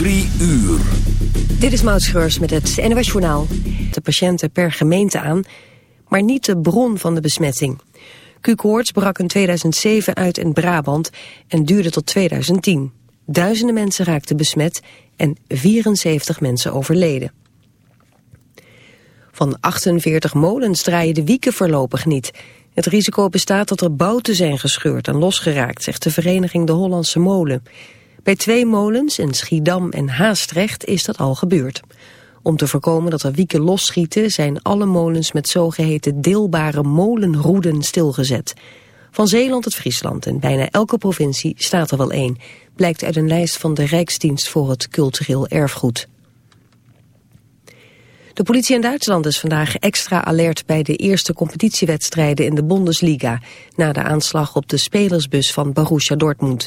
Uur. Dit is Maud met het NWS Journaal. De patiënten per gemeente aan, maar niet de bron van de besmetting. Q-koorts brak in 2007 uit in Brabant en duurde tot 2010. Duizenden mensen raakten besmet en 74 mensen overleden. Van 48 molens draaien de wieken voorlopig niet. Het risico bestaat dat er bouten zijn gescheurd en losgeraakt, zegt de vereniging De Hollandse Molen. Bij twee molens in Schiedam en Haastrecht is dat al gebeurd. Om te voorkomen dat er wieken losschieten zijn alle molens met zogeheten deelbare molenroeden stilgezet. Van Zeeland tot Friesland en bijna elke provincie staat er wel één, blijkt uit een lijst van de Rijksdienst voor het Cultureel Erfgoed. De politie in Duitsland is vandaag extra alert bij de eerste competitiewedstrijden in de Bundesliga, na de aanslag op de spelersbus van Borussia Dortmund.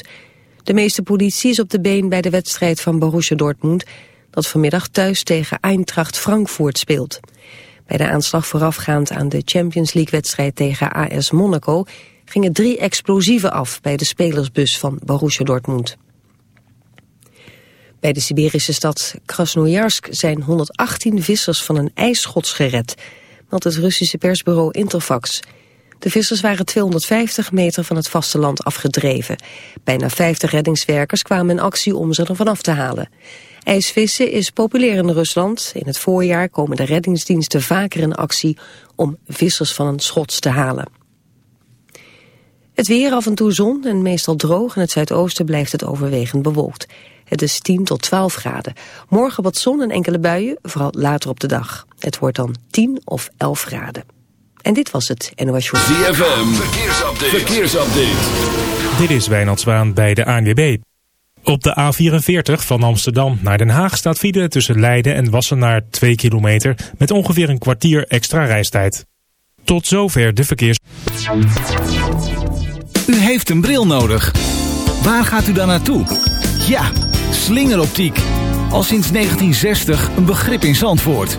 De meeste politie is op de been bij de wedstrijd van Borussia Dortmund... dat vanmiddag thuis tegen Eintracht Frankfurt speelt. Bij de aanslag voorafgaand aan de Champions League-wedstrijd tegen AS Monaco... gingen drie explosieven af bij de spelersbus van Borussia Dortmund. Bij de Siberische stad Krasnojarsk zijn 118 vissers van een ijsschots gered... meldt het Russische persbureau Interfax... De vissers waren 250 meter van het vasteland afgedreven. Bijna 50 reddingswerkers kwamen in actie om ze er vanaf te halen. IJsvissen is populair in Rusland. In het voorjaar komen de reddingsdiensten vaker in actie om vissers van een schots te halen. Het weer af en toe zon en meestal droog. In het zuidoosten blijft het overwegend bewolkt. Het is 10 tot 12 graden. Morgen wat zon en enkele buien, vooral later op de dag. Het wordt dan 10 of 11 graden. En dit was het NOS Show. ZFM, verkeersupdate. verkeersupdate. Dit is Wijnald Zwaan bij de ANWB. Op de A44 van Amsterdam naar Den Haag staat file tussen Leiden en Wassenaar 2 kilometer met ongeveer een kwartier extra reistijd. Tot zover de verkeers. U heeft een bril nodig. Waar gaat u dan naartoe? Ja, slingeroptiek. Al sinds 1960 een begrip in Zandvoort.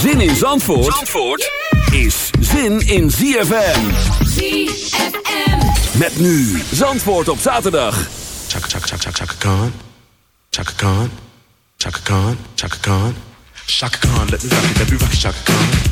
Zin in Zandvoort, Zandvoort is zin in ZFM. ZFM. Met nu Zandvoort op zaterdag. Chaka chaka chaka chaka chaka Khan. Chaka Khan. Chaka Khan. Chaka Khan. Chaka Khan, let me rock it, let me rock it, Chaka Khan.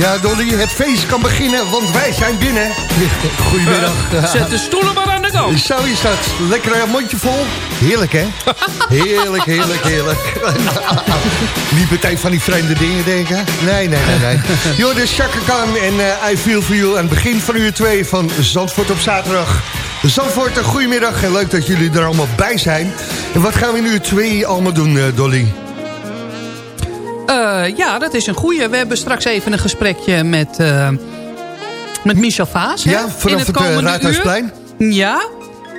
Ja, Dolly, het feest kan beginnen, want wij zijn binnen. Goedemiddag. Zet de stoelen maar aan de kant. Zo is dat. Lekker een mondje vol. Heerlijk, hè? Heerlijk, heerlijk, heerlijk. Niet meteen van die vreemde dingen denken. Nee, nee, nee, nee. De Chaka Khan en eh, I Feel For You aan het begin van uur 2 van Zandvoort op zaterdag. Zandvoort, een goedemiddag en leuk dat jullie er allemaal bij zijn. En wat gaan we in uur 2 allemaal doen, eh, Dolly? Eh, ja, dat is een goeie. We hebben straks even een gesprekje met, eh, met Michel Vaas. hè, Ja, in vanaf het, eh, komende Raadhuisplein? uur. Ja.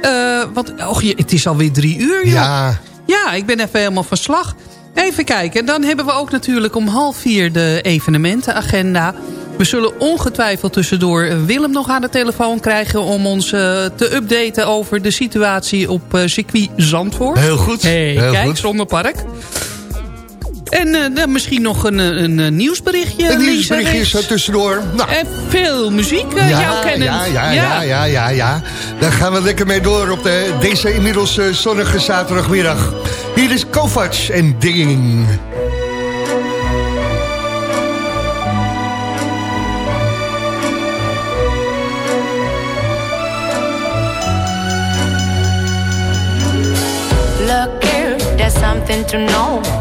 Eh, want, och, je- het is alweer drie uur, joh. Ja, Ja, ik ben even helemaal van slag. Even kijken, dan hebben we ook natuurlijk om half vier de evenementenagenda. We zullen ongetwijfeld tussendoor Willem nog aan de telefoon krijgen... om ons eh, te updaten over de situatie op eh, circuit Zandvoort. heel goed. Hey, heel kijk, goed. Zonnepark. En eh, dan misschien nog een, een, een nieuwsberichtje. Een nieuwsberichtje is er tussendoor. Nou, En veel muziek, eh, jou kennen. Ja, ja, ja, ja, ja, ja. Daar gaan we lekker mee door op de, deze inmiddels eh, zonnige zaterdagmiddag. Hier is Kovac en Ding. Look here, there's something to know.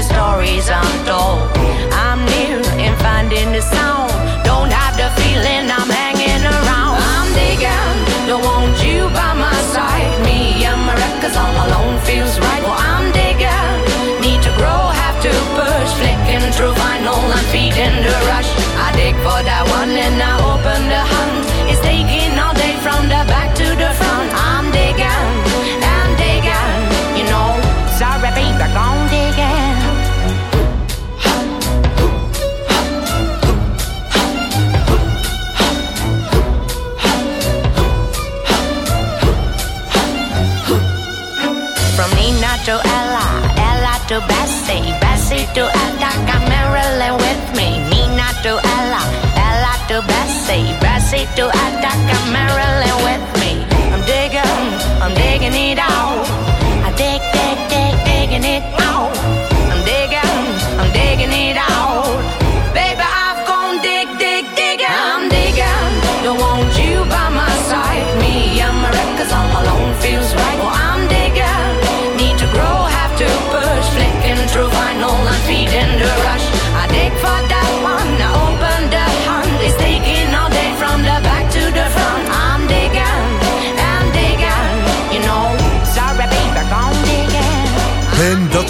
the stories untold. I'm new in finding the sound. Don't have the feeling I'm hanging around. I'm digging, don't want you by my side. Me and my records all alone feels right. Well, Bessie, to Attica, Marilyn with me. Nina to Ella, Ella to Bessie, Bessie to Attica, Marilyn with me. I'm digging, I'm digging it out. I dig, dig, dig, digging it out.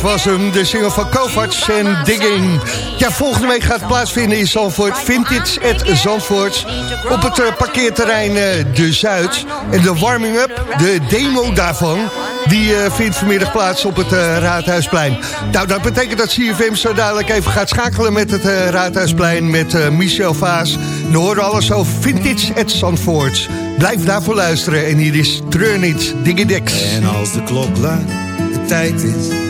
Was hem, de single van Kovacs en Digging. Ja, volgende week gaat het plaatsvinden in Zandvoort. Vintage at Zandvoort. Op het eh, parkeerterrein eh, De Zuid. En de warming-up, de demo daarvan... die eh, vindt vanmiddag plaats op het Raadhuisplein. Nou, dat betekent dat CFM zo dadelijk even gaat schakelen met het Raadhuisplein... met Michel Vaas. Dan horen we alles over Vintage at Zandvoort. Blijf daarvoor luisteren. En hier is Treur niet, Digidex. En als de klok luidt, de tijd is,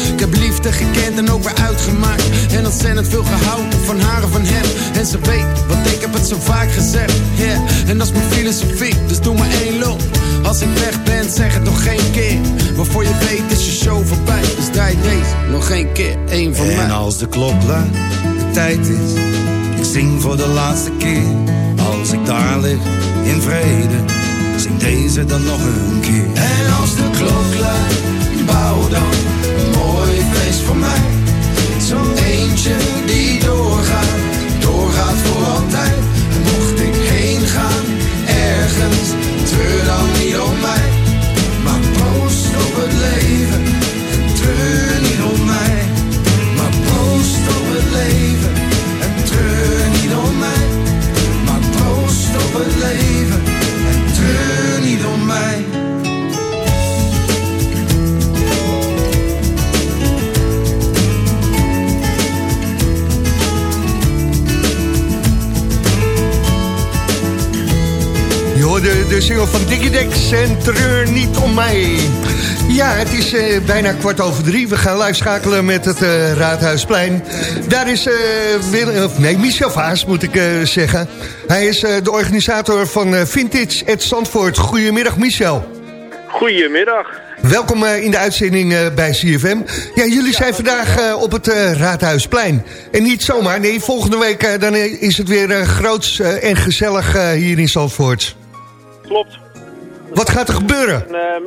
En ook weer uitgemaakt. En ontzettend veel gehouden van haar en van hem. En ze weet, want ik heb het zo vaak gezegd. Yeah. En dat is mijn filosofie, dus doe maar één loop. Als ik weg ben, zeg het nog geen keer. Waarvoor je weet is je show voorbij. Dus draai deze nog één keer, één van mij. En als de klok luidt, de tijd is, ik zing voor de laatste keer. Als ik daar lig, in vrede, zing deze dan nog een keer. En als de klok luidt, bouw dan Eentje die doorgaat, doorgaat voor altijd. Mocht ik heen gaan, ergens, treur dan niet om mij. Hoorde de single van Digidex en Treur niet om mij. Ja, het is eh, bijna kwart over drie. We gaan live schakelen met het eh, Raadhuisplein. Daar is eh, nee, Michel Vaas, moet ik eh, zeggen. Hij is de organisator van Vintage at Zandvoort. Goedemiddag, Michel. Goedemiddag. Welkom in de uitzending bij CFM. Ja, jullie zijn vandaag op het Raadhuisplein. En niet zomaar, nee, volgende week dan is het weer groots en gezellig hier in Zandvoort. Klopt. Wat gaat er gebeuren? En, ehm,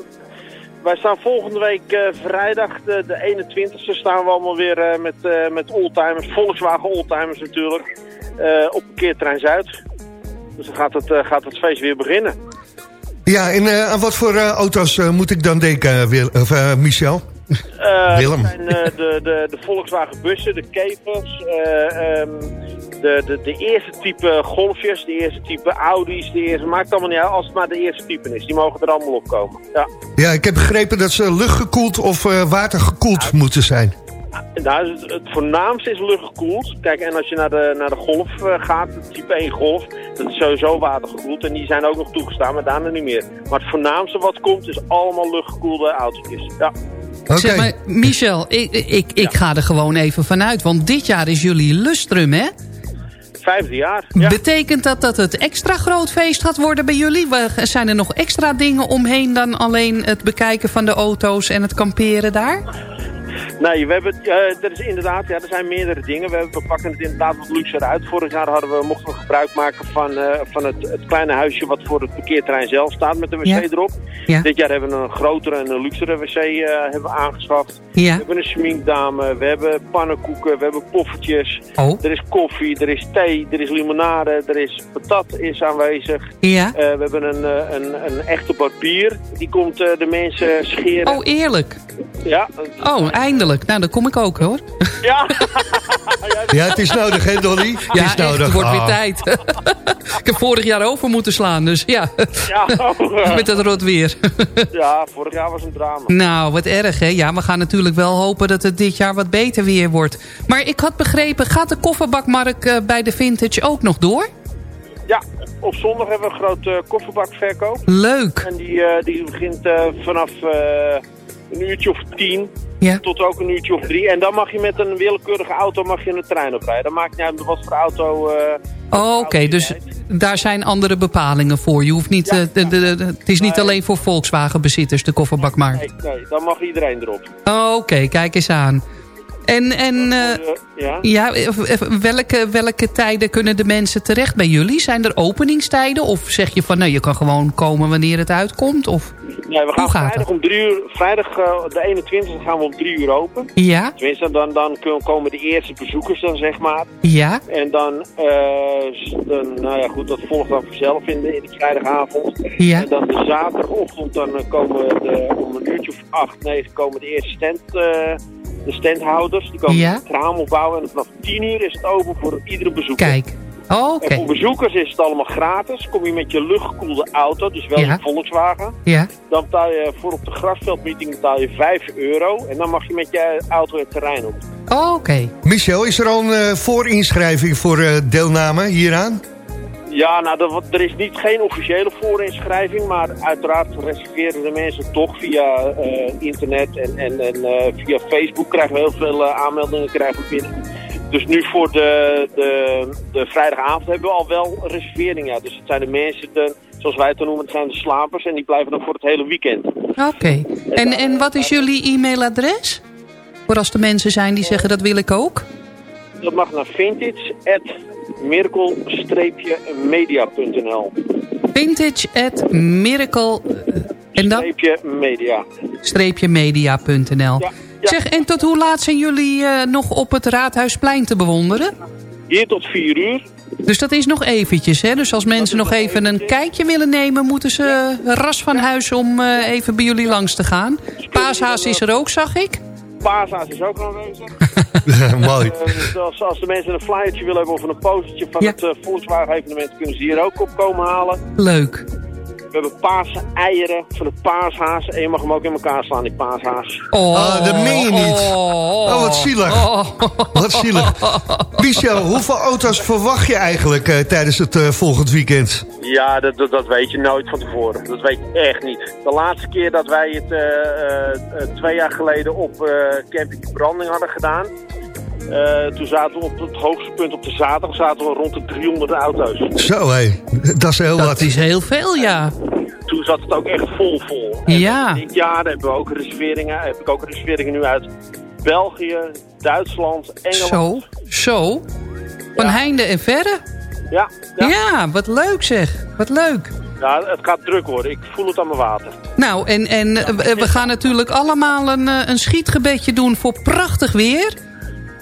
wij staan volgende week eh, vrijdag, de, de 21ste, staan we allemaal weer eh, met, eh, met oldtimers, Volkswagen oldtimers natuurlijk, eh, op parkeerterrein Zuid. Dus dan gaat het, eh, gaat het feest weer beginnen. Ja, en eh, aan wat voor eh, auto's eh, moet ik dan denken, eh, Wil, eh, Michel? Eh, Willem. Dat zijn eh, de, de, de Volkswagen bussen, de Capers, eh, ehm, de, de, de eerste type Golfjes, de eerste type Audi's, de eerste, maakt allemaal niet uit als het maar de eerste type is. Die mogen er allemaal op komen. Ja. Ja, ik heb begrepen dat ze luchtgekoeld of watergekoeld moeten zijn. Nou, het, het voornaamste is luchtgekoeld. Kijk, en als je naar de, naar de Golf gaat, type 1 Golf, dat is sowieso watergekoeld. En die zijn ook nog toegestaan, maar daarna niet meer. Maar het voornaamste wat komt is allemaal luchtgekoelde autootjes. Ja. Zeg maar, Michel, ik, ik, ik ga er gewoon even vanuit. Want dit jaar is jullie lustrum, hè? Vijfde jaar. Ja. Betekent dat dat het extra groot feest gaat worden bij jullie? We- Zijn er nog extra dingen omheen dan alleen het bekijken van de auto's en het kamperen daar? Nee, we hebben, eh, er is inderdaad, ja, er zijn meerdere dingen. We, hebben- we pakken het inderdaad wat luxer uit. Vorig jaar hadden we, mochten we gebruik maken van, eh, van het, het kleine huisje wat voor het parkeerterrein zelf staat met de wc Ja. erop. Ja. Dit jaar hebben we een grotere en een luxere wc eh, hebben we aangeschaft. We hebben een schminkdame, we hebben pannenkoeken, we hebben poffertjes. Oh. Er is koffie, er is thee, er is limonade, er is patat is aanwezig. Ja. We hebben een, een, een echte barbier, die komt de mensen scheren. Oh, eerlijk? Ja, Oh, eindelijk. Nou, dan kom ik ook, hoor. ja. Ja, het is nodig, hè, Dolly? Het Ja, is echt, nodig. het wordt weer Ah. tijd. ik heb vorig jaar over moeten slaan, dus ja. Ja, oh, Met dat rot weer. ja, vorig jaar was een drama. nou, wat erg, hè? Ja, we gaan natuurlijk wel hopen dat het dit jaar wat beter weer wordt. Maar ik had begrepen, gaat de kofferbakmarkt eh, bij de Vintage ook nog door? Ja, op zondag hebben we een grote kofferbakverkoop. Leuk. En die, eh, die begint eh, vanaf eh, een uurtje of tien Ja. tot ook een uurtje of drie. En dan mag je met een willekeurige auto mag je een trein oprijden. Dan maakt niet uit wat voor auto... eh, Oh, Oké, dus daar zijn andere bepalingen voor. Je hoeft niet, eh, de, de, de- het is niet alleen voor Volkswagen-bezitters, de kofferbakmarkt. nee, nee, dan mag iedereen erop. Oh, Oké, kijk eens aan. En, en eh, ja? ja, welke, welke tijden kunnen de mensen terecht bij jullie? Zijn er openingstijden? Of zeg je van, nou, je kan gewoon komen wanneer het uitkomt? Of... Nee, we gaan Hoe gaat vrijdag om drie uur... Vrijdag eh, de 21 gaan we om drie uur open. Ja, Tenminste, dan, dan komen de eerste bezoekers dan, zeg maar. ja, En dan, eh, dan, nou ja goed, dat volgt dan vanzelf in de, in de vrijdagavond. Ja. En dan de zaterdagochtend, dan komen de, om een uurtje of acht, negen, komen de eerste stand, de standhouders. Die komen Ja. het raam opbouwen en vanaf tien uur is het open voor iedere bezoeker. kijk. Oh, Oké, En voor bezoekers is het allemaal gratis. Kom je met je luchtgekoelde auto, dus wel Ja. een Volkswagen. ja. Dan betaal je voor op de grasveldmeeting betaal je 5 euro. En dan mag je met je auto het terrein op. Oh, Oké, Michel, is er al een eh, voorinschrijving voor eh, deelname hieraan? Ja, nou, er, er is niet geen officiële voorinschrijving, maar uiteraard reserveren de mensen toch via eh, internet en, en, en eh, via Facebook krijgen we heel veel eh, aanmeldingen krijgen we binnen. Dus nu voor de, de, de vrijdagavond hebben we al wel reserveringen. Ja. Dus het zijn de mensen, de, zoals wij het noemen, het zijn de slapers en die blijven dan voor het hele weekend. oké. En, en wat is jullie e-mailadres? Voor als er mensen zijn die zeggen, dat wil ik ook. Dat mag naar vintage.miracle-media.nl Vintage at miracle... eh, En dan? Streepje media. Streepje media.nl. Ja, ja. Zeg, en tot hoe laat zijn jullie eh, nog op het Raadhuisplein te bewonderen? Hier tot 4 uur. Dus dat is nog eventjes, hè? Dus als mensen nog even een kijkje willen nemen... moeten ze ras van huis om eh, even bij jullie langs te gaan. Paashaas is er ook, zag ik. Paashaas is ook aanwezig. Mooi. Eh, dus als, als de mensen een flyertje willen hebben of een postertje van Ja. het eh, Volkswagen evenement, kunnen ze hier ook op komen halen. Leuk. We hebben paarse eieren van de paashaas. En je mag hem ook in elkaar slaan, die paashaas. Oh, Ah, dat meen je niet. Oh, wat zielig. Oh. Wat zielig. Michel, hoeveel auto's verwacht je eigenlijk eh, tijdens het eh, volgend weekend? Ja, dat, dat, dat weet je nooit van tevoren. Dat weet je echt niet. De laatste keer dat wij het eh, twee jaar geleden op eh, Camping de Branding hadden gedaan... eh, toen zaten we op het hoogste punt op de zaterdag zaten we rond de 300 auto's. Zo, hé. Dat is heel Dat wat. is heel veel, ja. Toen zat het ook echt vol vol. Ja. Dit jaar hebben we ook reserveringen. Heb ik ook reserveringen nu uit België, Duitsland, Engeland. Zo, zo. Van Ja. heinde en verre. Ja, Ja. ja. wat leuk zeg. Wat leuk. ja, het gaat druk worden. Ik voel het aan mijn water. Nou, en, en eh, we we gaan natuurlijk allemaal een, eh, een schietgebedje doen voor prachtig weer.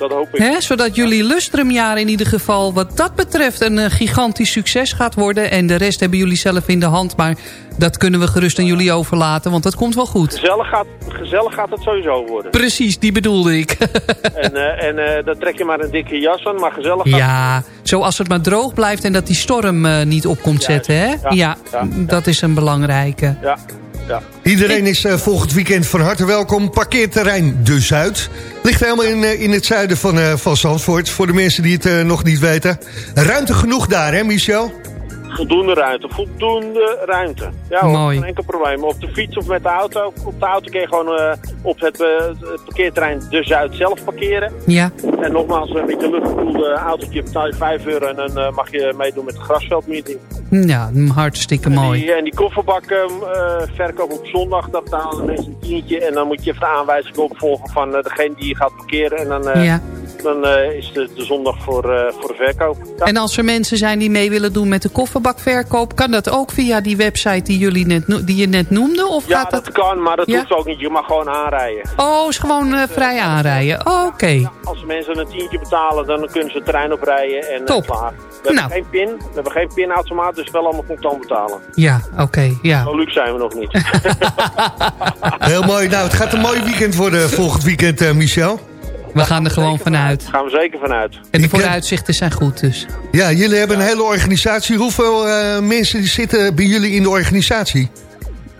Dat hoop ik. Zodat jullie lustrumjaar in ieder geval wat dat betreft een eh, gigantisch succes gaat worden. En de rest hebben jullie zelf in de hand. Maar dat kunnen we gerust aan jullie overlaten, want dat komt wel goed. Gezellig gaat, gezellig gaat het sowieso worden. Precies, die bedoelde ik. en eh, en eh, dan trek je maar een dikke jas aan, maar gezellig gaat ja, zoals het maar droog blijft en dat die storm eh, niet op komt Juist. zetten. Hè? Ja, Ja, ja, dat is een belangrijke. Ja, ja. Iedereen is eh, volgend weekend van harte welkom. Parkeerterrein De Zuid. Ligt helemaal in, eh, in het zuiden van, eh, van Zandvoort. Voor de mensen die het eh, nog niet weten. Ruimte genoeg daar, hè Michel? Voldoende ruimte, voldoende ruimte. Ja, hoor, Mooi. geen enkel probleem. Op de fiets of met de auto. Op de auto kun je gewoon eh, op het, het parkeerterrein De Zuid zelf parkeren. Ja. En nogmaals, met je luchtgekoelde autootje betaal je 5 euro en dan eh, mag je meedoen met de grasveldmeeting. Ja, hartstikke mooi. Die, en die kofferbak eh, eh, verkoop op zondag, dat betalen mensen een tientje. En dan moet je even de aanwijzing opvolgen van degene die je gaat parkeren. En dan, Ja. Dan eh, is de, de zondag voor, eh, voor de verkoop. Ja. En als er mensen zijn die mee willen doen met de kofferbakverkoop... kan dat ook via die website die, jullie net, die je net noemde? Of Ja, gaat dat... dat kan, maar dat Ja? hoeft ook niet. Je mag gewoon aanrijden. Oh, is gewoon eh, vrij aanrijden. Oh, Oké. Als mensen een tientje betalen, dan kunnen ze het terrein oprijden en eh, Top. klaar. We hebben Nou. geen pin, we hebben geen pinautomaat, dus wel allemaal contant betalen. Ja, oké. ja. Zo luxe zijn we nog niet. Heel mooi. Nou, het gaat een mooi weekend worden volgend weekend, eh, Michel. We gaan er gewoon vanuit. Daar gaan we zeker vanuit. En de eh, vooruitzichten zijn goed dus. Ja, jullie hebben een hele organisatie. Hoeveel eh, mensen zitten bij jullie in de organisatie?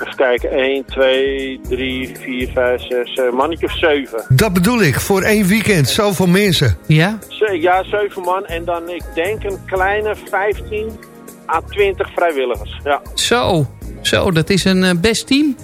Even kijken, 1, 2, 3, 4, 5, 6, uh, mannetje of 7. Dat bedoel ik, voor één weekend, zoveel mensen. Ja? Ja, 7 man en dan ik denk een kleine 15 à 20 vrijwilligers. Ja, Zo. Zo, dat is een eh, best team.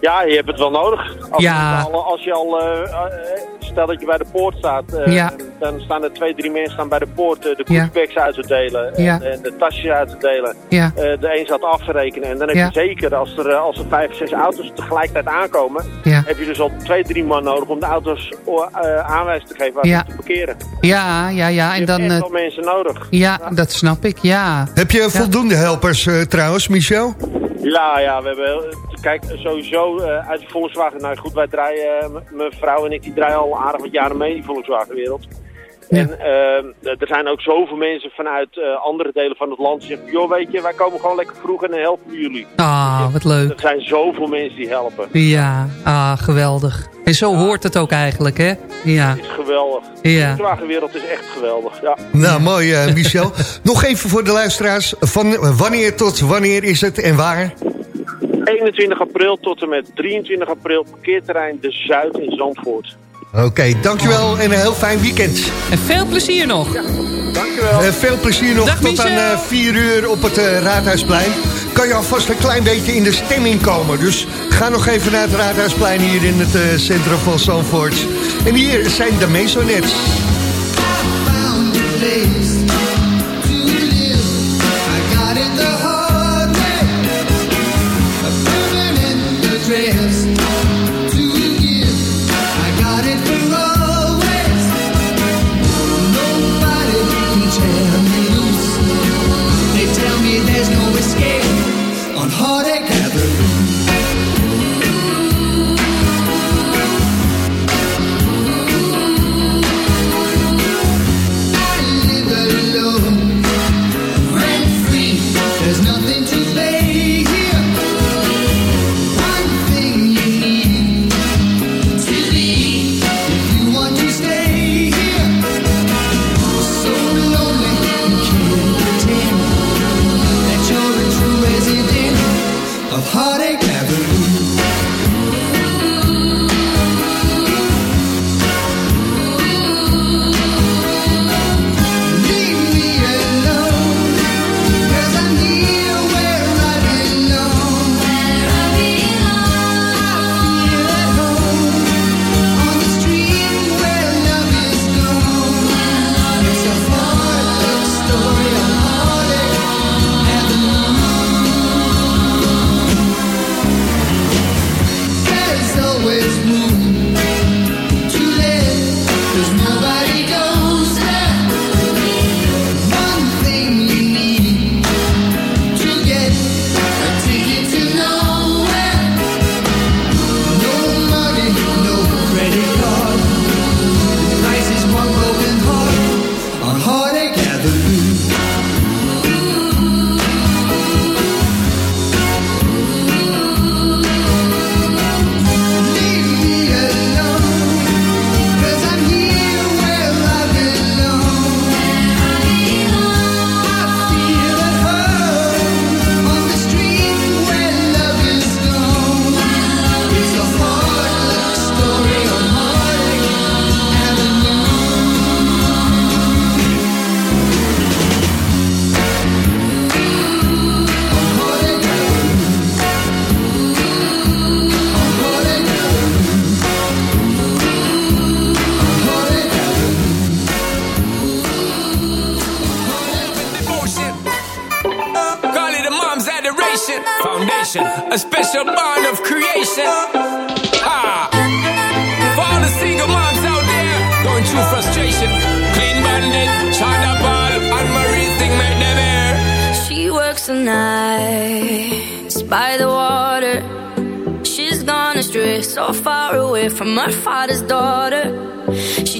Ja je hebt het wel nodig. Als, Ja. je al, als je al, eh, eh, stel dat je bij de poort staat, eh, Ja. dan staan er twee, drie mensen staan bij de poort eh, de Ja. koekbags uit te delen en, Ja. en de tasjes uit te delen. Ja. Eh, de een staat af te rekenen en dan heb Ja. je zeker, als er, eh, als er vijf, zes auto's tegelijkertijd aankomen, Ja. heb je dus al twee, drie man nodig om de auto's uh, aanwijzing te geven waar Ja. ze te parkeren. Ja, ja, ja. En je dan... hebt eh, mensen nodig. ja, dat snap ik. Ja. Heb je voldoende helpers eh, trouwens, Michel? Ja, ja, we hebben... Kijk, sowieso eh, uit de Volkswagen... Nou goed, wij draaien... eh, mijn vrouw en ik, die draaien al aardig wat jaren mee in die Volkswagenwereld. Ja. En eh, er zijn ook zoveel mensen vanuit eh, andere delen van het land die zeggen... joh, weet je, wij komen gewoon lekker vroeg en dan helpen jullie. Ah, wat leuk. Er zijn zoveel mensen die helpen. Ja, ah, geweldig. En zo hoort het ook eigenlijk, hè? Ja. Het is geweldig. Ja. De Volkswagenwereld is echt geweldig, ja. Nou, mooi eh, Michel. Nog even voor de luisteraars. Van wanneer tot wanneer is het en waar? 21 april tot en met 23 april parkeerterrein De Zuid in Zandvoort. Oké, dankjewel en een heel fijn weekend. En veel plezier nog. Dankjewel. Eh, veel plezier nog Dag, tot aan Michel. eh, 4 uur op het eh, Raadhuisplein. Kan je alvast een klein beetje in de stemming komen. Dus ga nog even naar het Raadhuisplein hier in het eh, centrum van Zandvoort. En hier zijn de Masonets.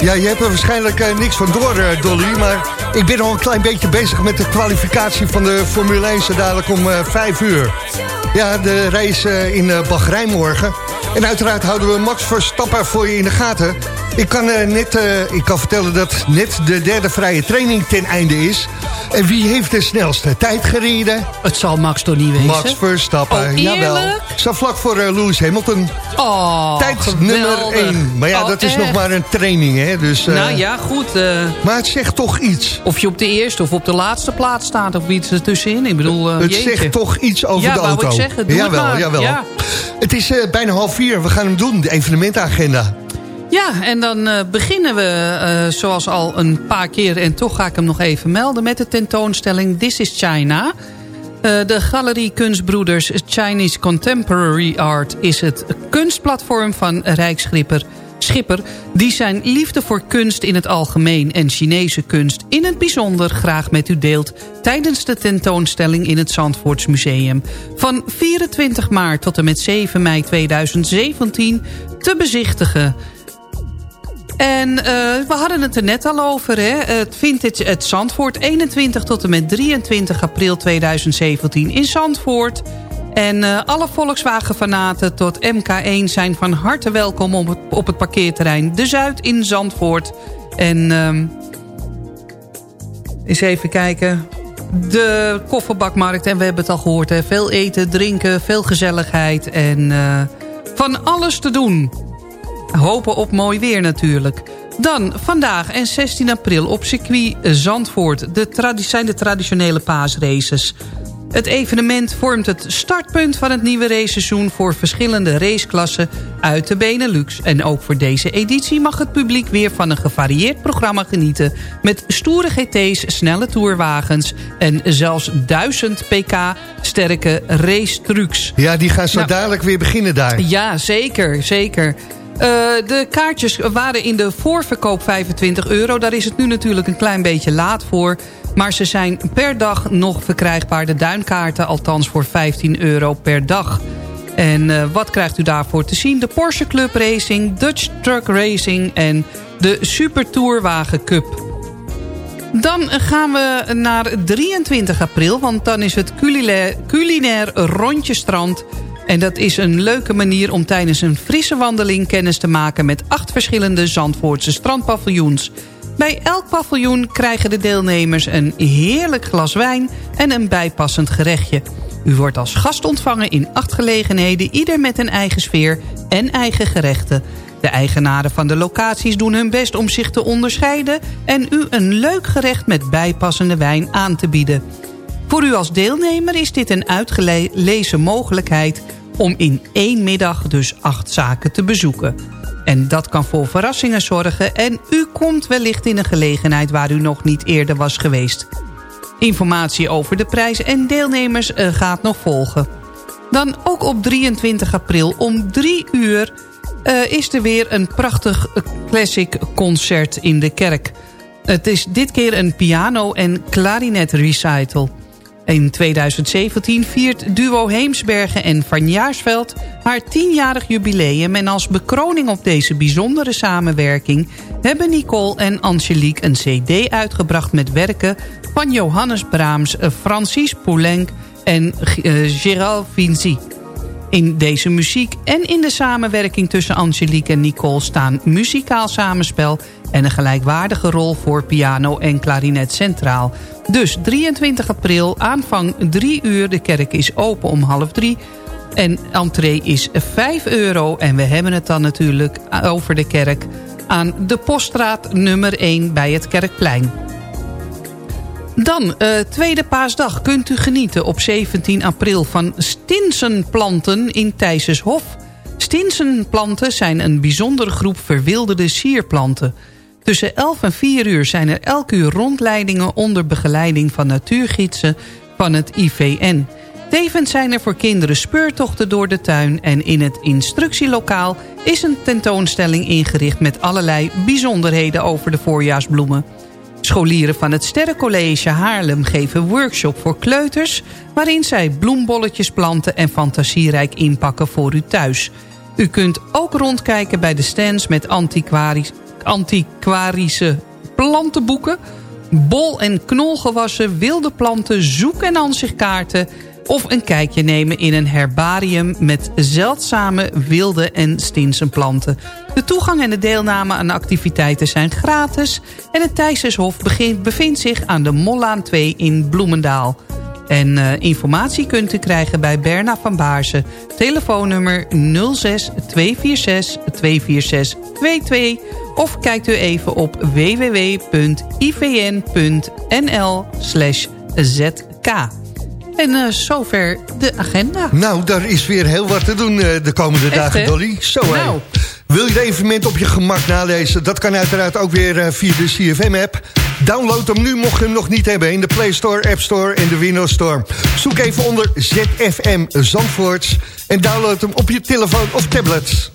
Ja, je hebt er waarschijnlijk eh, niks van door, eh, Dolly. Maar ik ben al een klein beetje bezig met de kwalificatie van de Formule 1... zo dadelijk om eh, vijf uur. Ja, de race in Bahrein morgen. En uiteraard houden we Max Verstappen voor je in de gaten. Ik kan, eh, net, eh, ik kan vertellen dat net de derde vrije training ten einde is. En wie heeft de snelste tijd gereden? Het zal Max toch niet wezen? Max Verstappen, Oh, jawel. Zo vlak voor eh, Lewis Hamilton. Oh, Tijd geweldig. nummer 1. Maar ja, Oh, dat is nog maar een training, hè. Dus, Nou ja, goed. Maar het zegt toch iets. of je op de eerste of op de laatste plaats staat of iets ertussenin. Ik bedoel, Het jeetje. zegt toch iets over ja, de auto. ik zeggen, doe jawel, het maar. jawel. Ja. Het is bijna half vier. We gaan hem doen, de evenementagenda. Ja, en dan eh, beginnen we eh, zoals al een paar keer... en toch ga ik hem nog even melden met de tentoonstelling This is China. Eh, de Galerie Kunstbroeders Chinese Contemporary Art... is het kunstplatform van Rijksschipper Schipper... die zijn liefde voor kunst in het algemeen... en Chinese kunst in het bijzonder graag met u deelt... tijdens de tentoonstelling in het Zandvoorts Museum. Van 24 maart tot en met 7 mei 2017 te bezichtigen... En eh, we hadden het er net al over, hè? het Vintage het Zandvoort. 21 tot en met 23 april 2017 in Zandvoort. En eh, alle Volkswagen-fanaten tot MK1 zijn van harte welkom op het, op het parkeerterrein De Zuid in Zandvoort. En ehm eens even kijken. De kofferbakmarkt, en we hebben het al gehoord, hè? veel eten, drinken, veel gezelligheid en eh, van alles te doen. Hopen op mooi weer natuurlijk. Dan vandaag en 16 april op circuit Zandvoort. De zijn de traditionele paasraces. Het evenement vormt het startpunt van het nieuwe raceseizoen... voor verschillende raceklassen uit de Benelux. En ook voor deze editie mag het publiek weer van een gevarieerd programma genieten... met stoere GT's, snelle tourwagens en zelfs 1000 pk sterke racetrucs. Ja, die gaan zo Nou, dadelijk weer beginnen daar. Ja, zeker, zeker. Eh, de kaartjes waren in de voorverkoop 25 euro. Daar is het nu natuurlijk een klein beetje laat voor. Maar ze zijn per dag nog verkrijgbaar. De duinkaarten althans voor 15 euro per dag. En eh, wat krijgt u daarvoor te zien? De Porsche Club Racing, Dutch Truck Racing en de Super Tourwagen Cup. Dan gaan we naar 23 april, want dan is het culinair, culinair rondje strand. En dat is een leuke manier om tijdens een frisse wandeling kennis te maken... met acht verschillende Zandvoortse strandpaviljoens. Bij elk paviljoen krijgen de deelnemers een heerlijk glas wijn... en een bijpassend gerechtje. U wordt als gast ontvangen in acht gelegenheden... ieder met een eigen sfeer en eigen gerechten. De eigenaren van de locaties doen hun best om zich te onderscheiden... en u een leuk gerecht met bijpassende wijn aan te bieden. Voor u als deelnemer is dit een uitgelezen mogelijkheid... om in één middag dus acht zaken te bezoeken. En dat kan voor verrassingen zorgen... en u komt wellicht in een gelegenheid waar u nog niet eerder was geweest. Informatie over de prijs en deelnemers eh, gaat nog volgen. Dan ook op 23 april om 3 uur eh, is er weer een prachtig classic concert in de kerk. Het is dit keer een piano- en klarinet recital. In 2017 viert duo Heemsbergen en Van Jaarsveld haar tienjarig jubileum... en als bekroning op deze bijzondere samenwerking... hebben Nicole en Angelique een cd uitgebracht met werken... van Johannes Brahms, eh, Francis Poulenc en uh, Gérald Vinci. In deze muziek en in de samenwerking tussen Angelique en Nicole... staan muzikaal samenspel en een gelijkwaardige rol voor piano en klarinet centraal. Dus 23 april, aanvang 3 uur. De kerk is open om half 3. En entree is 5 euro. En we hebben het dan natuurlijk over de kerk aan de poststraat nummer 1 bij het Kerkplein. Dan, uh, tweede paasdag, kunt u genieten op 17 april van stinsenplanten in Thijsenshof. Stinsenplanten zijn een bijzondere groep verwilderde sierplanten. Tussen 11 en 4 uur zijn er elk uur rondleidingen onder begeleiding van natuurgidsen van het IVN. Tevens zijn er voor kinderen speurtochten door de tuin... en in het instructielokaal is een tentoonstelling ingericht... met allerlei bijzonderheden over de voorjaarsbloemen. Scholieren van het Sterrencollege Haarlem geven workshop voor kleuters... waarin zij bloembolletjes planten en fantasierijk inpakken voor u thuis. U kunt ook rondkijken bij de stands met antiquarische plantenboeken... bol- en knolgewassen, wilde planten, zoek- en aanzichtkaarten... of een kijkje nemen in een herbarium met zeldzame wilde en stinsenplanten. De toegang en de deelname aan de activiteiten zijn gratis... en het Thijssershof bevindt zich aan de Mollaan 2 in Bloemendaal. En uh, informatie kunt u krijgen bij Berna van Baarsen. Telefoonnummer 06 246 246 22 of kijkt u even op www.ivn.nl zk. En uh, zover de agenda. Nou, daar is weer heel wat te doen uh, de komende Echt, dagen, hè? Dolly. Zo, Nou. Wil je de evenement op je gemak nalezen? Dat kan uiteraard ook weer uh, via de CFM-app. Download hem nu, mocht je hem nog niet hebben... in de Play Store, App Store en de Windows Store. Zoek even onder ZFM Zandvoorts... en download hem op je telefoon of tablet.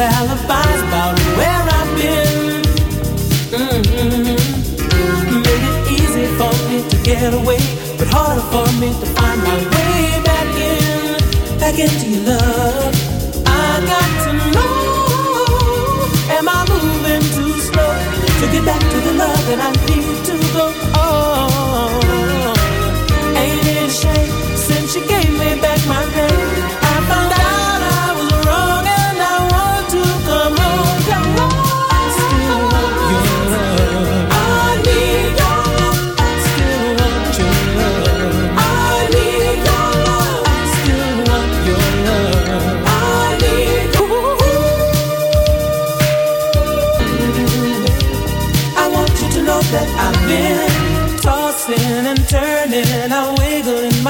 Alibis about where I've been. Mhm. Made it easy for me to get away, but harder for me to find my way back in, back into your love. I got to know, am I moving too slow to get back to the love that I need to go? Oh,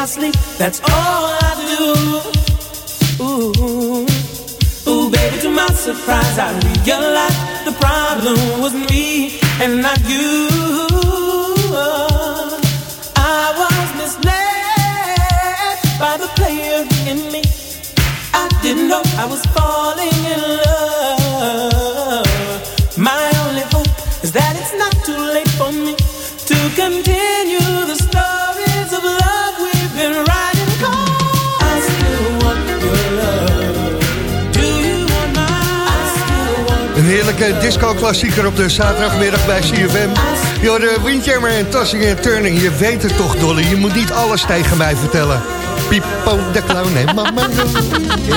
sleep. That's all I do. Ooh, ooh, baby, to my surprise, I realized the problem was me and not you. I was misled by the player in me. I didn't know I was falling heerlijke disco-klassieker op de zaterdagmiddag bij CFM. Joh, de Windjammer en Tossing en Turning. Je weet het toch, Dolly. Je moet niet alles tegen mij vertellen. De clown en mama.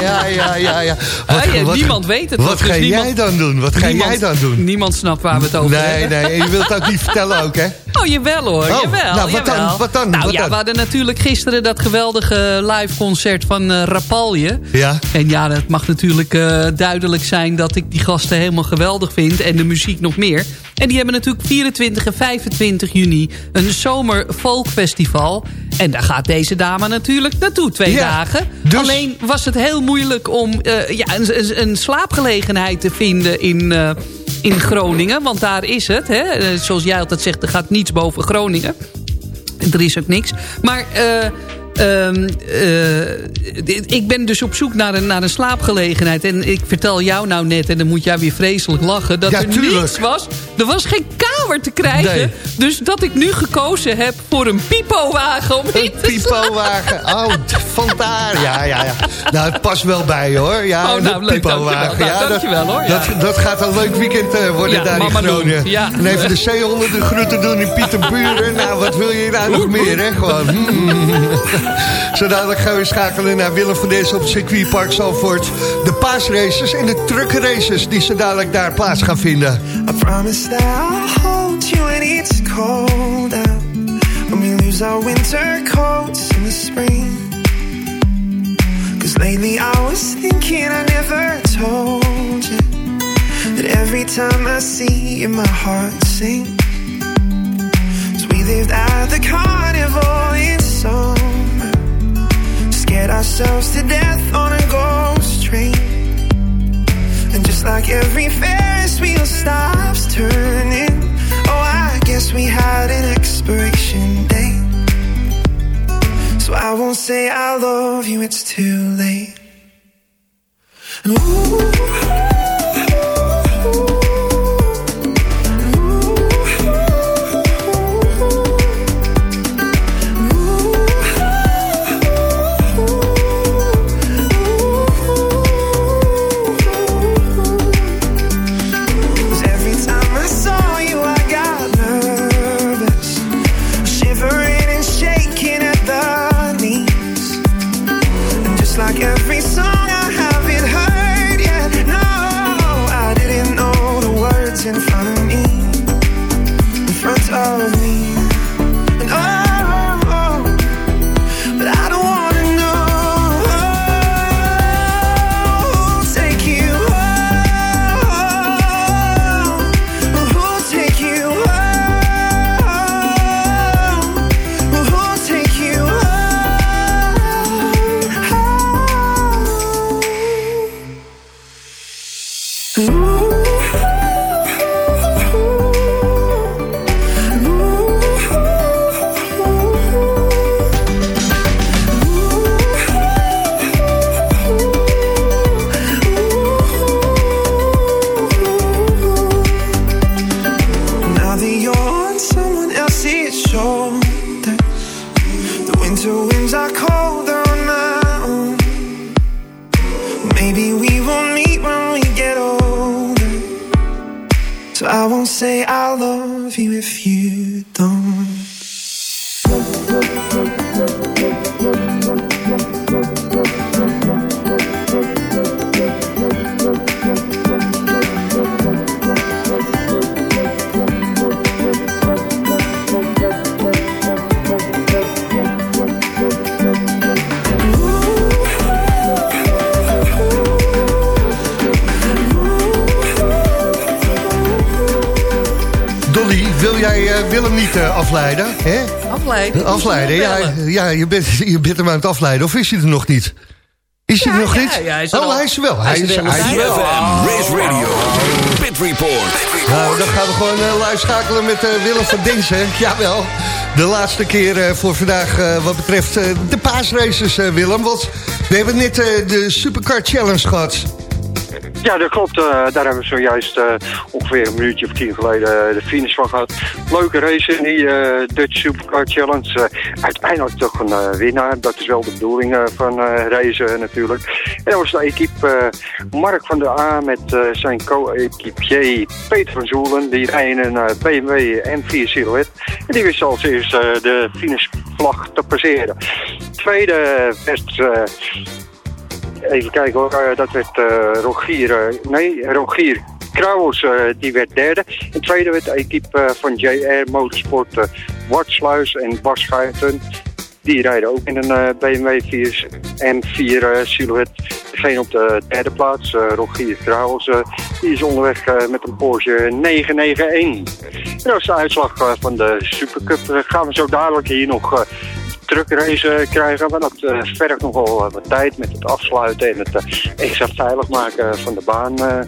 Ja, ja, ja, ja. Ah, ja, niemand weet het Wat dus ga niemand- jij dan doen? Wat ga Niemand- jij dan doen? Niemand snapt waar we het over Nee, hebben. nee, en je wilt het ook niet vertellen ook, hè? Oh, jawel hoor, Oh, jawel. nou, wat dan? Wat dan? Nou Wat ja, dan? we hadden natuurlijk gisteren dat geweldige live concert van eh, Rapalje. Ja. En ja, het mag natuurlijk eh, duidelijk zijn dat ik die gasten helemaal geweldig vind. En de muziek nog meer. En die hebben natuurlijk 24 en 25 juni een zomer folkfestival. En daar gaat deze dame natuurlijk naartoe, twee Ja, dagen. dus- Alleen was het heel moeilijk om eh, ja, een, een, slaapgelegenheid te vinden in... eh, in Groningen, want daar is het. Hè? Eh, Zoals jij altijd zegt, er gaat niets boven Groningen. Er is ook niks. Maar ehm, eh, ik ben dus op zoek naar een, naar een slaapgelegenheid. En ik vertel jou nou net, en dan moet jij weer vreselijk lachen... dat Ja, er tuurlijk. niks was. Er was geen kamer te krijgen. Nee. Dus dat ik nu gekozen heb voor een pipowagen om slapen. Pipowagen. Oh, vandaar. Ja, ja, ja. Nou, het past wel bij, hoor. Ja, Oh, nou, leuk, pipowagen. dankjewel. Nou, Ja, dankjewel, hoor. Ja. Dat, dat gaat een leuk weekend eh, worden Ja, daar in. Groningen. Ja. En even de zeehonden de groeten doen in Pieterburen. Nou, wat wil je daar nog meer, hè? Gewoon. hmm. Zo dadelijk gaan we schakelen naar Willem van Dees op circuitpark Zalvoort. De paasraces en de truckraces die ze dadelijk daar plaats gaan vinden. I promise that I'll hold you when it's cold out. When we lose our winter coats in the spring. Cause lately I was thinking I never told you. That every time I see you, my heart. Cause we lived at the carnival in summer. Scared ourselves to death on a ghost train. And just like every Ferris wheel stops turning, oh, I guess we had an expiration date. So I won't say I love you, it's too late. Ooh, Willem niet eh, afleiden? Hè? Afleiden? Afleiden, ja, ja je, bent, je bent hem aan het afleiden. Of is hij er nog niet? Is hij er nog ja, niet? ja, hij is er oh, al. hij is er wel. Hij is er wel. hij is er wel. Race Radio, Pit Report. Nou, dan gaan we gewoon uh, live schakelen met eh, Willem van Dinsen. Jawel, de laatste keer eh, voor vandaag eh, wat betreft eh, de paasraces, eh, Willem. Want we hebben net eh, de Supercar Challenge gehad. Ja, dat klopt. Eh, daar hebben we zojuist eh, ongeveer een minuutje of tien geleden eh, de finish van gehad. Leuke race in die Dutch Supercar Challenge. Uiteindelijk toch een winnaar. Dat is wel de bedoeling van racen natuurlijk. En dat was de equipe Mark van der A met zijn co-equipier Peter van Zoelen. Die rijden een BMW M4 Silhouette. En die wist als eerst de finishvlag te passeren. Tweede werd... Even kijken hoor, eh, dat werd eh, Rogier, eh, nee, Rogier Krauwels, eh, die werd derde. En tweede werd de equipe van JR Motorsport, uh, Wartsluis en Bas. Die rijden ook in een BMW 4 M4 eh, Silhouette. Degene op de derde plaats, Rogier Krauwels, eh, die is onderweg met een Porsche 991. En dat is de uitslag van de Supercup. Gaan we zo dadelijk hier nog... eh, truckrace krijgen. Maar dat eh, vergt nogal eh, wat tijd met het afsluiten en het eh, extra veilig maken van de baan. eh.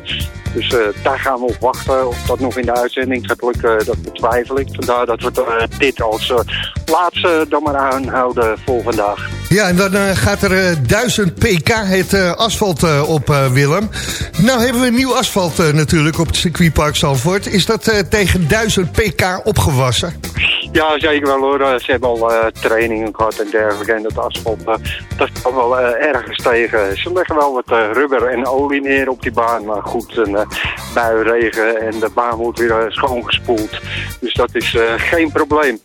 dus eh, daar gaan we op wachten. Of dat nog in de uitzending gaat lukken, dat betwijfel ik. Vandaar dat we eh, dit als eh, laatste dan maar aanhouden voor vandaag. Ja, en dan eh, gaat er eh, 1000 pk het eh, asfalt eh, op, eh, Willem. Nou hebben we nieuw asfalt eh, natuurlijk op het circuitpark Zandvoort. Is dat eh, tegen 1000 pk opgewassen? Ja, zeker wel hoor. Eh, Ze hebben al eh, trainingen gehad en dergelijke. En dat asfalt, eh, dat kan wel ergens tegen. Ze leggen wel wat rubber en olie neer op die baan. Maar goed, een uh, buienregen en de baan wordt weer schoongespoeld. Dus dat is geen probleem.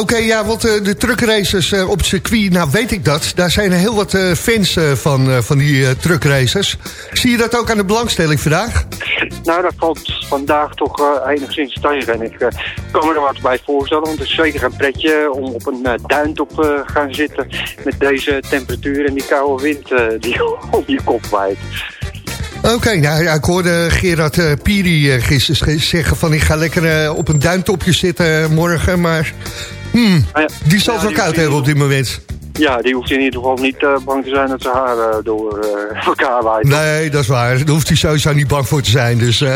Oké, ja, want eh, de truckraces eh, op het circuit, nou weet ik dat. Daar zijn heel wat eh, fans van, van die uh, truckraces. Zie je dat ook aan de belangstelling vandaag? Nou, dat valt vandaag toch enigszins tegen. En ik kan me er wat bij voorstellen. Want het is zeker een pretje om op een uh, duintop te gaan zitten. Met deze temperatuur en die koude wind uh, die op je kop waait. Oké, okay, nou ja, ik hoorde Gerard uh, Piri uh, gisteren zeggen van ik ga lekker uh, op een duintopje zitten morgen, maar hmm, ja. die zal wel koud hebben op dit moment. Ja, die hoeft in ieder geval niet uh, bang te zijn dat ze haar uh, door uh, elkaar waait. Nee, dat is waar. Daar hoeft hij sowieso niet bang voor te zijn. Dus, nee,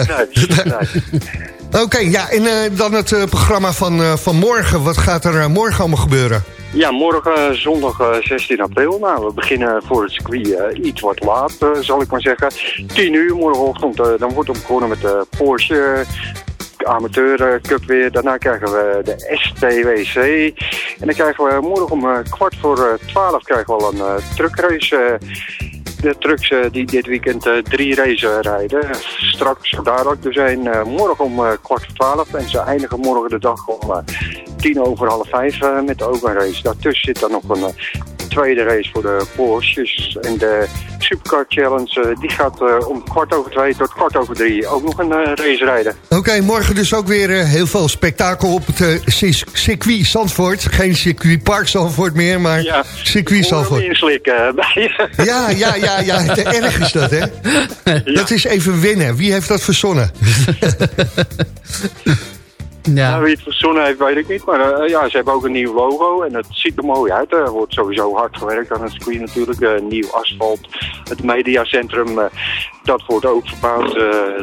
nee. Oké, okay, ja, en dan het programma van, van morgen. Wat gaat er morgen allemaal gebeuren? Ja, morgen zondag 16 april. Nou, we beginnen voor het circuit uh, iets wat laat, uh, zal ik maar zeggen. 10 uur morgenochtend, uh, dan wordt begonnen met de Porsche Amateur Cup weer. Daarna krijgen we de STWC. En dan krijgen we morgen om kwart voor 12 krijgen we al een truckrace de trucks die dit weekend drie races rijden. Straks dadelijk. Er zijn uh, morgen om kwart voor twaalf en ze eindigen morgen de dag om tien over half vijf met de ook een race. Daartussen zit dan nog een tweede race voor de Porsches. En de Supercar Challenge eh, die gaat eh, om kwart over twee tot kwart over drie ook nog een eh, race rijden. Oké, morgen dus ook weer heel veel spektakel op het cir- circuit Zandvoort. Geen circuit Park Zandvoort meer, maar circuit Zandvoort. Inslikken bij je. Ja, ja, ja, ja, te erg is dat, hè? Dat is even winnen. Wie heeft dat verzonnen? Ja. Nou, wie het verzonnen heeft, weet ik niet. Maar eh, ja, ze hebben ook een nieuw logo en het ziet er mooi uit. Er wordt sowieso hard gewerkt aan het circuit natuurlijk. Eh, nieuw asfalt, het mediacentrum, eh, dat wordt ook verbouwd.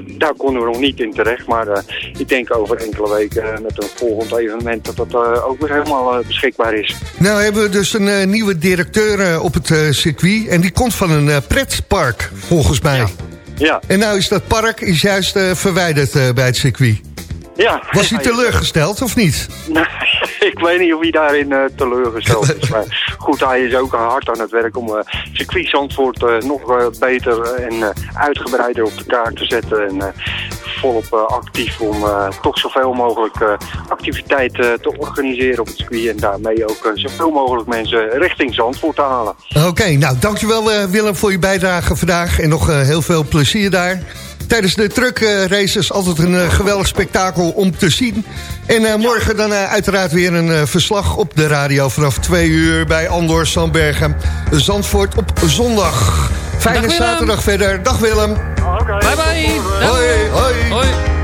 Daar konden we nog niet in terecht. Maar ik denk over enkele weken met een volgend evenement dat dat ook weer helemaal beschikbaar is. Nou hebben we dus een nieuwe directeur op het circuit. En die komt van een pretpark, volgens mij. Ja. En nou is dat park is juist verwijderd bij het circuit. Ja. Was hij teleurgesteld of niet? Nee, ik weet niet of hij daarin eh, teleurgesteld is. Maar goed, hij is ook hard aan het werk om uh, circuit Zandvoort eh, nog eh, beter en eh, uitgebreider op de kaart te zetten. En eh, volop eh, actief om eh, toch zoveel mogelijk eh, activiteiten te organiseren op het circuit. En daarmee ook eh, zoveel mogelijk mensen richting Zandvoort te halen. Oké, nou dankjewel eh, Willem voor je bijdrage vandaag. En nog eh, heel veel plezier daar. Tijdens de truck eh, races altijd een eh, geweldig spektakel om te zien. En eh, morgen dan eh, uiteraard weer een eh, verslag op de radio vanaf twee uur bij Andor Sandbergen. Zandvoort op zondag. Fijne zaterdag verder. Dag Willem. Oké. Bye bye. Hoi, hoi.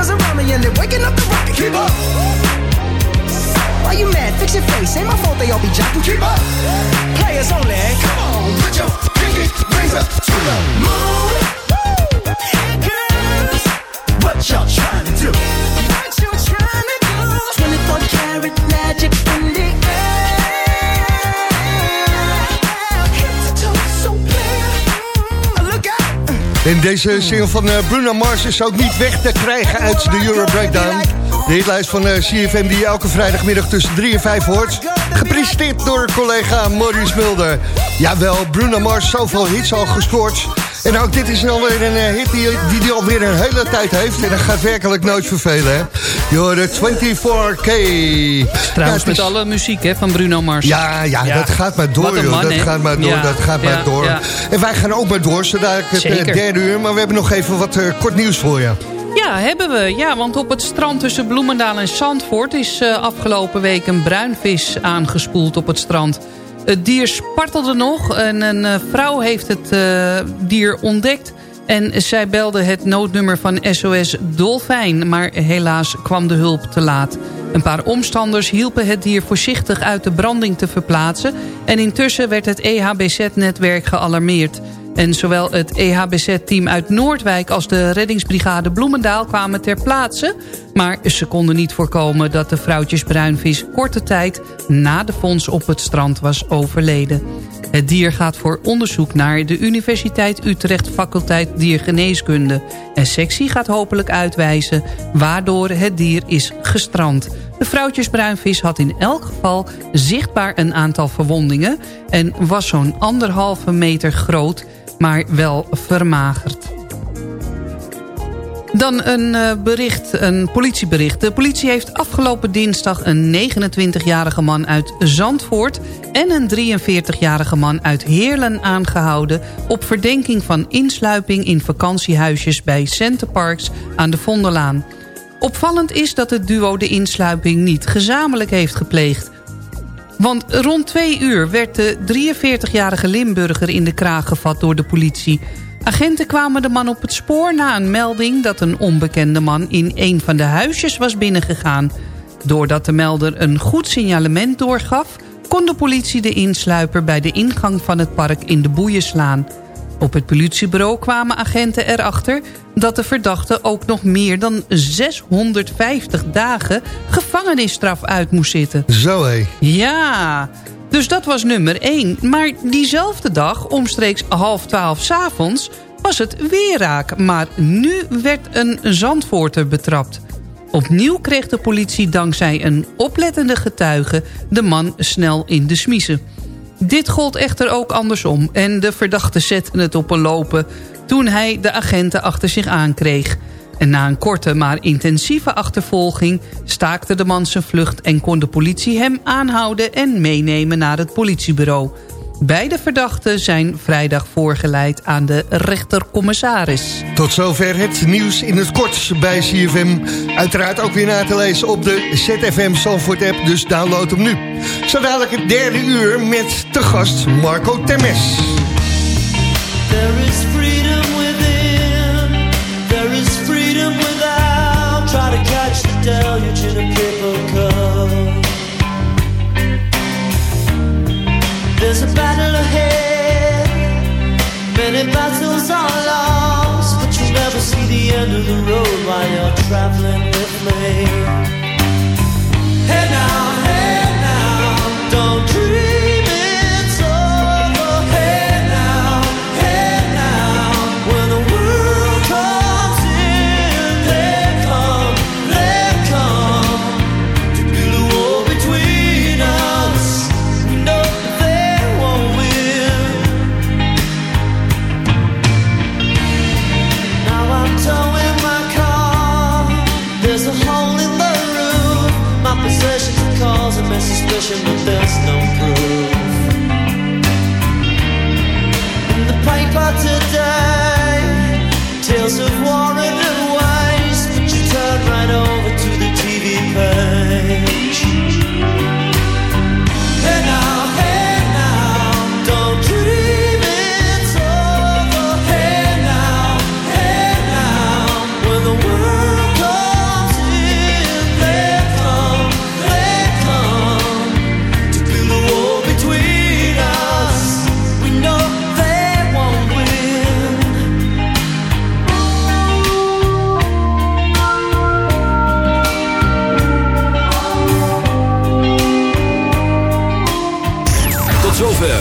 Girls around me and they're waking up the rocket. Keep up. Why you mad? Fix your face. Ain't my fault they all be jocking. Keep up. Players only. Come on, put your pinky rings up to the moon. Girls, what y'all trying to do? What you trying to do? 24 karat magic En deze single van eh, Bruno Mars is ook niet weg te krijgen uit de Euro Breakdown. De hitlijst van eh, CFM die elke vrijdagmiddag tussen 3 en 5 hoort. Gepresenteerd door collega Maurice Mulder. Jawel, Bruno Mars, zoveel hits al gescoord. En ook dit is alweer een eh, hit die, die hij alweer een hele tijd heeft. En dat gaat werkelijk nooit vervelen, hè. Je hoort de 24K. Trouwens Ja, met is- alle muziek hè, van Bruno Mars. Ja, ja, dat gaat maar door, joh. dat gaat maar door, Ja, dat gaat ja, maar door. ja. En wij gaan ook maar door, zodat ik het eh, Zeker. derde uur... maar we hebben nog even wat eh, kort nieuws voor je. Ja, hebben we. Ja, want op het strand tussen Bloemendaal en Zandvoort... is eh, afgelopen week een bruinvis aangespoeld op het strand. Het dier spartelde nog en een eh, vrouw heeft het eh, dier ontdekt... En zij belde het noodnummer van SOS Dolfijn, maar helaas kwam de hulp te laat. Een paar omstanders hielpen het dier voorzichtig uit de branding te verplaatsen... en intussen werd het EHBZ-netwerk gealarmeerd. En zowel het EHBZ-team uit Noordwijk als de reddingsbrigade Bloemendaal kwamen ter plaatse... maar ze konden niet voorkomen dat de vrouwtjesbruinvis korte tijd na de fonds op het strand was overleden. Het dier gaat voor onderzoek naar de Universiteit Utrecht faculteit diergeneeskunde. En sectie gaat hopelijk uitwijzen waardoor het dier is gestrand. De vrouwtjesbruinvis had in elk geval zichtbaar een aantal verwondingen... en was zo'n anderhalve meter groot, maar wel vermagerd. Dan een eh, bericht, een politiebericht. De politie heeft afgelopen dinsdag een 29-jarige man uit Zandvoort... en een 43-jarige man uit Heerlen aangehouden... op verdenking van insluiping in vakantiehuisjes bij Centerparks aan de Vondellaan. Opvallend is dat het duo de insluiping niet gezamenlijk heeft gepleegd. Want rond twee uur werd de 43-jarige Limburger in de kraag gevat door de politie. Agenten kwamen de man op het spoor na een melding... dat een onbekende man in een van de huisjes was binnengegaan. Doordat de melder een goed signalement doorgaf... kon de politie de insluiper bij de ingang van het park in de boeien slaan. Op het politiebureau kwamen agenten erachter... dat de verdachte ook nog meer dan 650 dagen gevangenisstraf uit moest zitten. Zo hé. Ja, dus dat was nummer 1. Maar diezelfde dag, omstreeks half twaalf s'avonds, was het weer raak. Maar nu werd een Zandvoorter betrapt. Opnieuw kreeg de politie dankzij een oplettende getuige de man snel in de smiezen. Dit gold echter ook andersom en de verdachte zette het op een lopen... toen hij de agenten achter zich aankreeg. En na een korte maar intensieve achtervolging staakte de man zijn vlucht... en kon de politie hem aanhouden en meenemen naar het politiebureau. Beide verdachten zijn vrijdag voorgeleid aan de rechtercommissaris. Tot zover het nieuws in het kort bij CFM. Uiteraard ook weer na te lezen op de ZFM Zandvoort app, dus download hem nu. Zo dadelijk het derde uur met te gast Marco Temes. There is traveling with me.